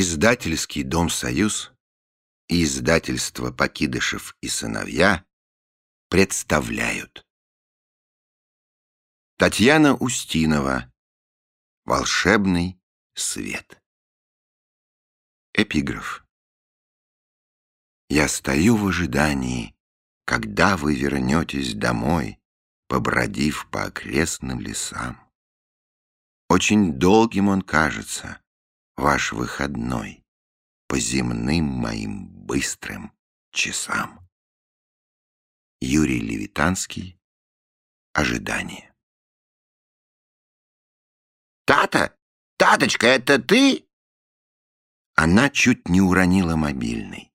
Издательский дом «Союз» и издательство «Покидышев и сыновья» представляют. Татьяна Устинова «Волшебный свет». Эпиграф. Я стою в ожидании, когда вы вернетесь домой, побродив по окрестным лесам. Очень долгим он кажется, ваш выходной, по земным моим быстрым часам. Юрий Левитанский. Ожидание. «Тата! Таточка, это ты?» Она чуть не уронила мобильный.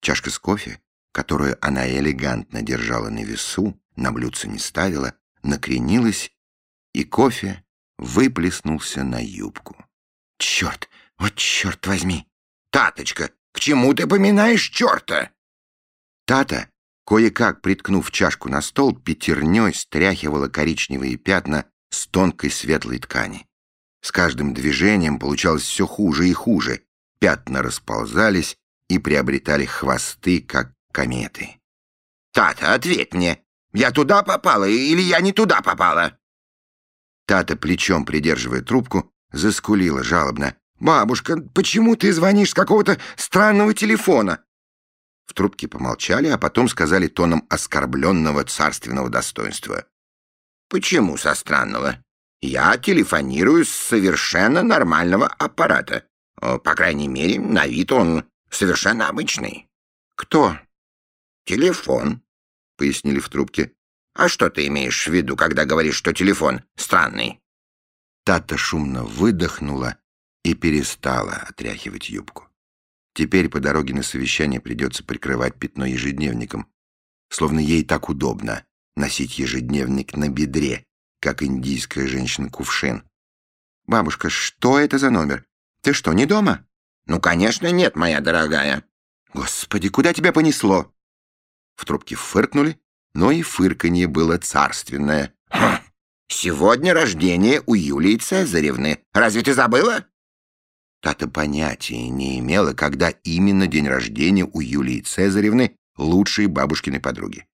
Чашка с кофе, которую она элегантно держала на весу, на блюдце не ставила, накренилась, и кофе выплеснулся на юбку. «Черт! Вот черт возьми! Таточка, к чему ты поминаешь черта?» Тата, кое-как приткнув чашку на стол, пятерней стряхивала коричневые пятна с тонкой светлой ткани. С каждым движением получалось все хуже и хуже. Пятна расползались и приобретали хвосты, как кометы. «Тата, ответь мне! Я туда попала или я не туда попала?» Тата, плечом придерживая трубку, заскулила жалобно. «Бабушка, почему ты звонишь с какого-то странного телефона?» В трубке помолчали, а потом сказали тоном оскорбленного царственного достоинства. «Почему со странного? Я телефонирую с совершенно нормального аппарата. По крайней мере, на вид он совершенно обычный». «Кто?» «Телефон», — пояснили в трубке. «А что ты имеешь в виду, когда говоришь, что телефон странный?» Тата шумно выдохнула и перестала отряхивать юбку. Теперь по дороге на совещание придется прикрывать пятно ежедневником, словно ей так удобно носить ежедневник на бедре, как индийская женщина-кувшин. «Бабушка, что это за номер? Ты что, не дома?» «Ну, конечно, нет, моя дорогая». «Господи, куда тебя понесло?» В трубке фыркнули, но и фырканье было царственное. «Хм, сегодня рождение у Юлии Цезаревны. Разве ты забыла?» Тата понятия не имела, когда именно день рождения у Юлии Цезаревны, лучшей бабушкиной подруги.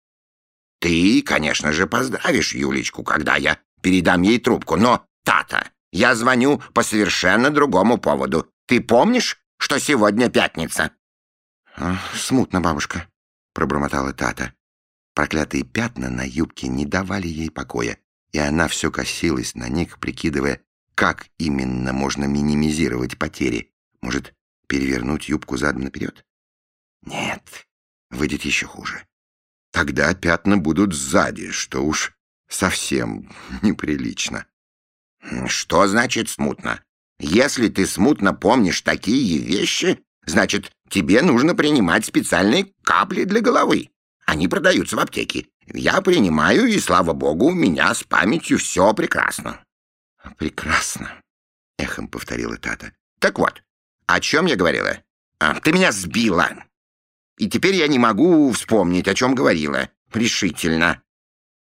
«Ты, конечно же, поздравишь Юлечку, когда я передам ей трубку, но, Тата, я звоню по совершенно другому поводу. Ты помнишь, что сегодня пятница?» «Смутно, бабушка», — пробормотала Тата. Проклятые пятна на юбке не давали ей покоя, и она все косилась на них, прикидывая, как именно можно минимизировать потери. Может, перевернуть юбку задом наперед? Нет, выйдет еще хуже. Тогда пятна будут сзади, что уж совсем неприлично. Что значит смутно? Если ты смутно помнишь такие вещи, значит, тебе нужно принимать специальные капли для головы. Они продаются в аптеке. Я принимаю, и, слава богу, у меня с памятью все прекрасно. Прекрасно, эхом повторила Тата. Так вот, о чем я говорила? А, ты меня сбила. И теперь я не могу вспомнить, о чем говорила. Решительно.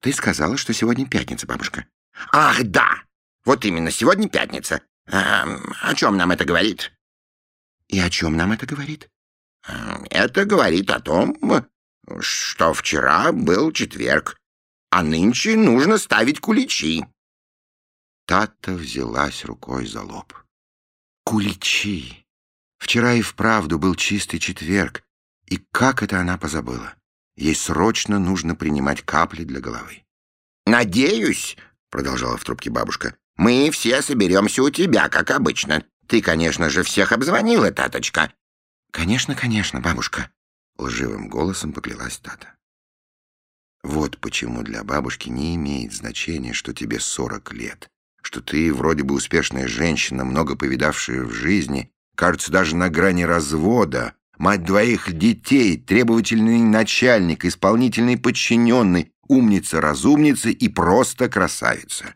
Ты сказала, что сегодня пятница, бабушка. Ах, да! Вот именно, сегодня пятница. А, о чем нам это говорит? И о чем нам это говорит? Это говорит о том, что вчера был четверг, а нынче нужно ставить куличи. Тата взялась рукой за лоб. Куличи! Вчера и вправду был чистый четверг, и как это она позабыла? Ей срочно нужно принимать капли для головы. «Надеюсь», — продолжала в трубке бабушка, — «мы все соберемся у тебя, как обычно. Ты, конечно же, всех обзвонила, Таточка». «Конечно, конечно, бабушка», — лживым голосом поклялась Тата. Вот почему для бабушки не имеет значения, что тебе сорок лет, что ты вроде бы успешная женщина, много повидавшая в жизни, кажется, даже на грани развода, мать двоих детей, требовательный начальник, исполнительный подчиненный, умница-разумница и просто красавица.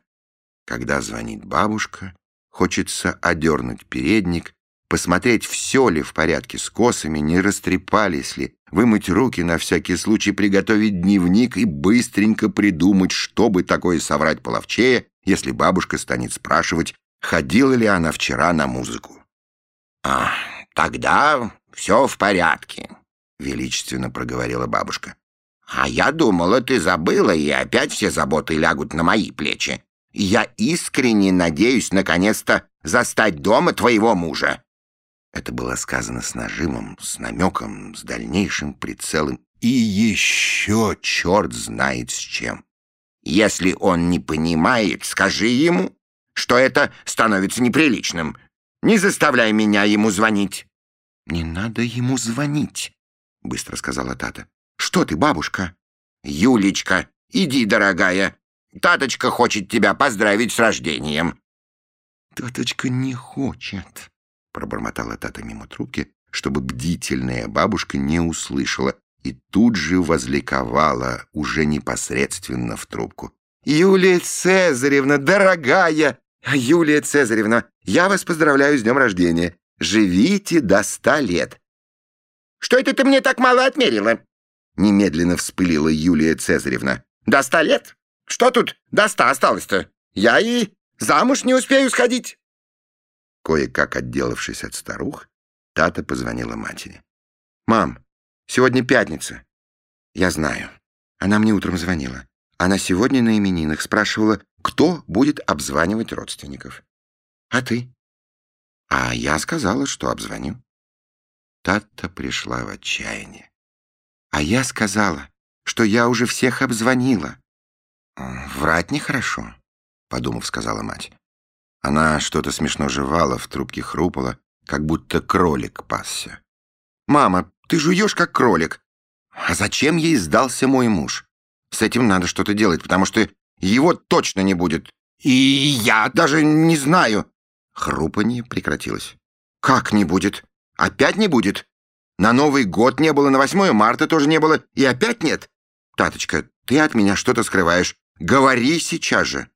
Когда звонит бабушка, хочется одернуть передник, посмотреть, все ли в порядке с косами, не растрепались ли, вымыть руки на всякий случай, приготовить дневник и быстренько придумать, чтобы такое соврать половчее, если бабушка станет спрашивать, ходила ли она вчера на музыку. А, Тогда все в порядке, величественно проговорила бабушка. А я думала, ты забыла, и опять все заботы лягут на мои плечи. Я искренне надеюсь наконец-то застать дома твоего мужа. Это было сказано с нажимом, с намеком, с дальнейшим прицелом и еще черт знает с чем. Если он не понимает, скажи ему, что это становится неприличным. Не заставляй меня ему звонить. «Не надо ему звонить», — быстро сказала Тата. «Что ты, бабушка?» «Юлечка, иди, дорогая. Таточка хочет тебя поздравить с рождением». «Таточка не хочет», — пробормотала Тата мимо трубки, чтобы бдительная бабушка не услышала, и тут же возликовала уже непосредственно в трубку. «Юлия Цезаревна, дорогая! Юлия Цезаревна, я вас поздравляю с днем рождения. Живите до ста лет!» «Что это ты мне так мало отмерила?» Немедленно вспылила Юлия Цезаревна. «До ста лет? Что тут до ста осталось-то? Я и замуж не успею сходить!» Кое-как отделавшись от старух, Тата позвонила матери. «Мам, сегодня пятница». «Я знаю. Она мне утром звонила. Она сегодня на именинах спрашивала, кто будет обзванивать родственников. А ты?» «А я сказала, что обзвоню». Тата пришла в отчаяние. «А я сказала, что я уже всех обзвонила». «Врать нехорошо», — подумав, сказала мать. Она что-то смешно жевала, в трубке хрупала, как будто кролик пасся. «Мама, ты жуешь, как кролик. А зачем ей сдался мой муж? С этим надо что-то делать, потому что его точно не будет. И я даже не знаю». Хрупанье прекратилось. «Как не будет? Опять не будет? На Новый год не было, на 8 марта тоже не было, и опять нет? Таточка, ты от меня что-то скрываешь. Говори сейчас же».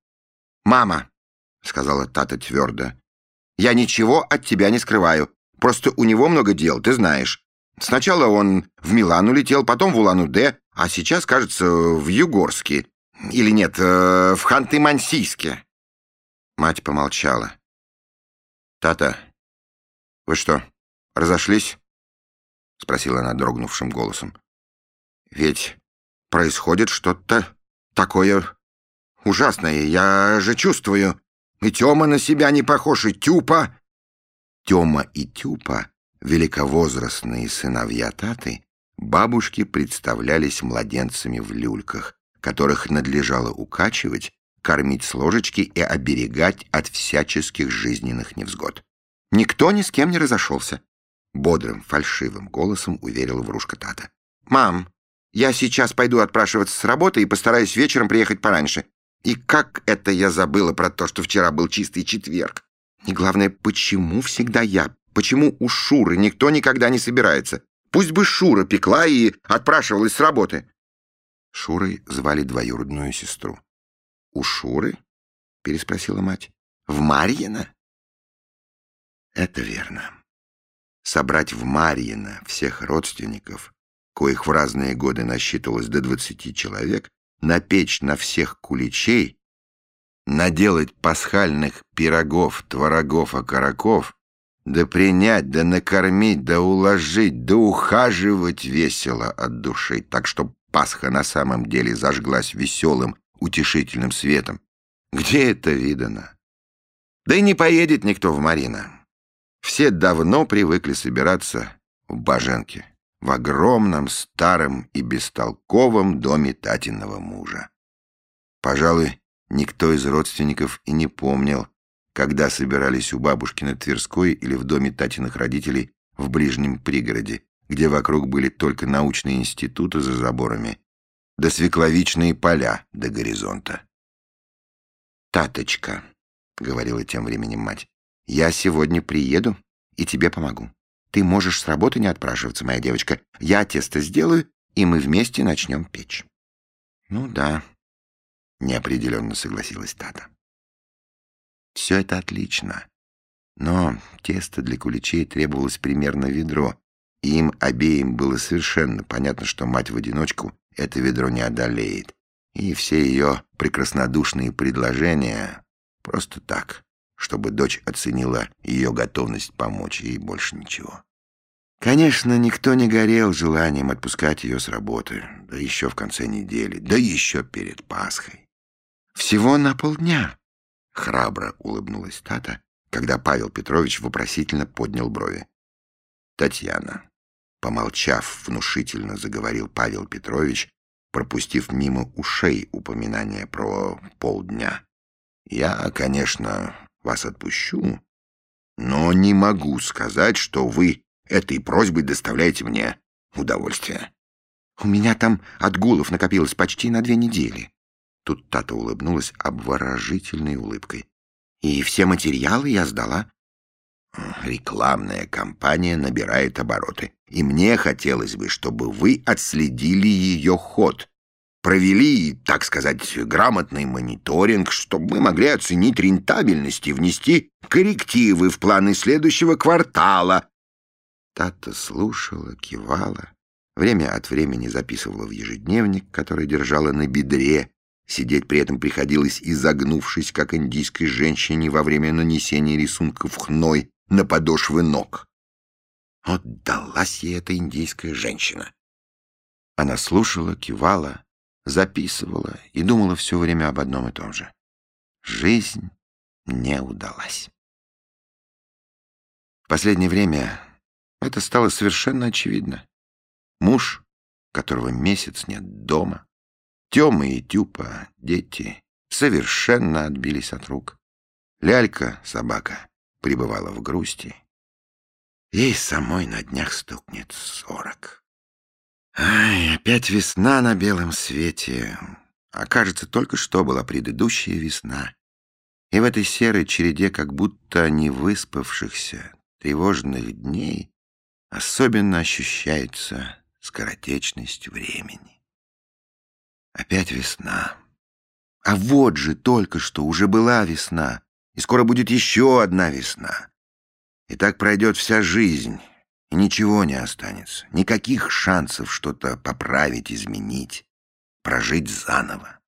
«Мама», — сказала Тата твердо. «Я ничего от тебя не скрываю. Просто у него много дел, ты знаешь. Сначала он в Милан улетел, потом в Улан-Удэ, а сейчас, кажется, в Югорске. Или нет, э, в Ханты-Мансийске». Мать помолчала. «Тата, вы что, разошлись?» — спросила она дрогнувшим голосом. «Ведь происходит что-то такое ужасное, я же чувствую...» И Тёма на себя не похож, и Тюпа. Тёма и Тюпа, великовозрастные сыновья Таты, бабушки представлялись младенцами в люльках, которых надлежало укачивать, кормить с ложечки и оберегать от всяческих жизненных невзгод. Никто ни с кем не разошелся. Бодрым, фальшивым голосом уверила врушка Тата. «Мам, я сейчас пойду отпрашиваться с работы и постараюсь вечером приехать пораньше. И как это я забыла про то, что вчера был чистый четверг? И главное, почему всегда я? Почему у Шуры никто никогда не собирается? Пусть бы Шура пекла и отпрашивалась с работы. Шурой звали двоюродную сестру. «У Шуры?» — переспросила мать. «В Марьино?» Это верно. Собрать в Марьино всех родственников, коих в разные годы насчитывалось до двадцати человек, напечь на всех куличей, наделать пасхальных пирогов, творогов, окороков, да принять, да накормить, да уложить, да ухаживать весело от души, так что Пасха на самом деле зажглась веселым, утешительным светом. Где это видано? Да и не поедет никто в Марина. Все давно привыкли собираться в Баженке в огромном, старом и бестолковом доме Татиного мужа. Пожалуй, никто из родственников и не помнил, когда собирались у бабушки на Тверской или в доме Татиных родителей в ближнем пригороде, где вокруг были только научные институты за заборами, да свекловичные поля до горизонта. «Таточка», — говорила тем временем мать, — «я сегодня приеду и тебе помогу. Ты можешь с работы не отпрашиваться, моя девочка. Я тесто сделаю, и мы вместе начнем печь. Ну да, неопределенно согласилась Тата. Все это отлично. Но тесто для куличей требовалось примерно ведро, и им обеим было совершенно понятно, что мать в одиночку это ведро не одолеет. И все ее прекраснодушные предложения просто так, чтобы дочь оценила ее готовность помочь ей больше ничего. Конечно, никто не горел желанием отпускать ее с работы, да еще в конце недели, да еще перед Пасхой. Всего на полдня, — храбро улыбнулась Тата, когда Павел Петрович вопросительно поднял брови. Татьяна, помолчав, внушительно заговорил Павел Петрович, пропустив мимо ушей упоминание про полдня. Я, конечно, вас отпущу, но не могу сказать, что вы этой просьбой доставляете мне удовольствие. У меня там отгулов накопилось почти на две недели. Тут Тата улыбнулась обворожительной улыбкой. И все материалы я сдала. Рекламная кампания набирает обороты, и мне хотелось бы, чтобы вы отследили ее ход, провели, так сказать, грамотный мониторинг, чтобы мы могли оценить рентабельность и внести коррективы в планы следующего квартала. Тата слушала, кивала, время от времени записывала в ежедневник, который держала на бедре. Сидеть при этом приходилось, изогнувшись, как индийской женщине во время нанесения рисунков хной на подошвы ног. Вот далась ей эта индийская женщина. Она слушала, кивала, записывала и думала все время об одном и том же. Жизнь не удалась. В последнее время это стало совершенно очевидно. Муж, которого месяц нет дома, Тёма и Тюпа, дети, совершенно отбились от рук. Лялька, собака, пребывала в грусти. Ей самой на днях стукнет сорок. Ай, опять весна на белом свете. А кажется, только что была предыдущая весна. И в этой серой череде как будто не выспавшихся, тревожных дней особенно ощущается скоротечность времени. Опять весна. А вот же только что уже была весна, и скоро будет еще одна весна. И так пройдет вся жизнь, и ничего не останется. Никаких шансов что-то поправить, изменить, прожить заново.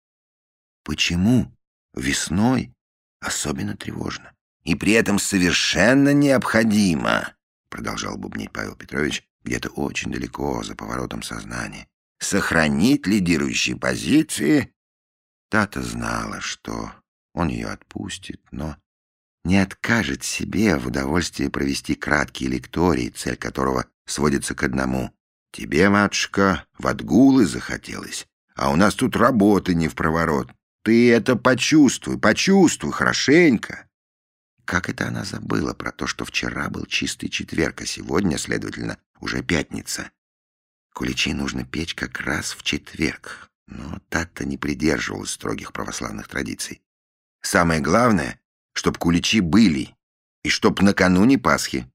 Почему весной особенно тревожно? И при этом совершенно необходимо, продолжал бубнить Павел Петрович, где-то очень далеко, за поворотом сознания, сохранить лидирующие позиции. Тата знала, что он ее отпустит, но не откажет себе в удовольствии провести краткий лекторий, цель которого сводится к одному. «Тебе, матушка, в отгулы захотелось, а у нас тут работы не в проворот. Ты это почувствуй, почувствуй хорошенько». Как это она забыла про то, что вчера был чистый четверг, а сегодня, следовательно, уже пятница. Куличи нужно печь как раз в четверг, но Тата не придерживалась строгих православных традиций. Самое главное чтоб куличи были, и чтоб накануне Пасхи.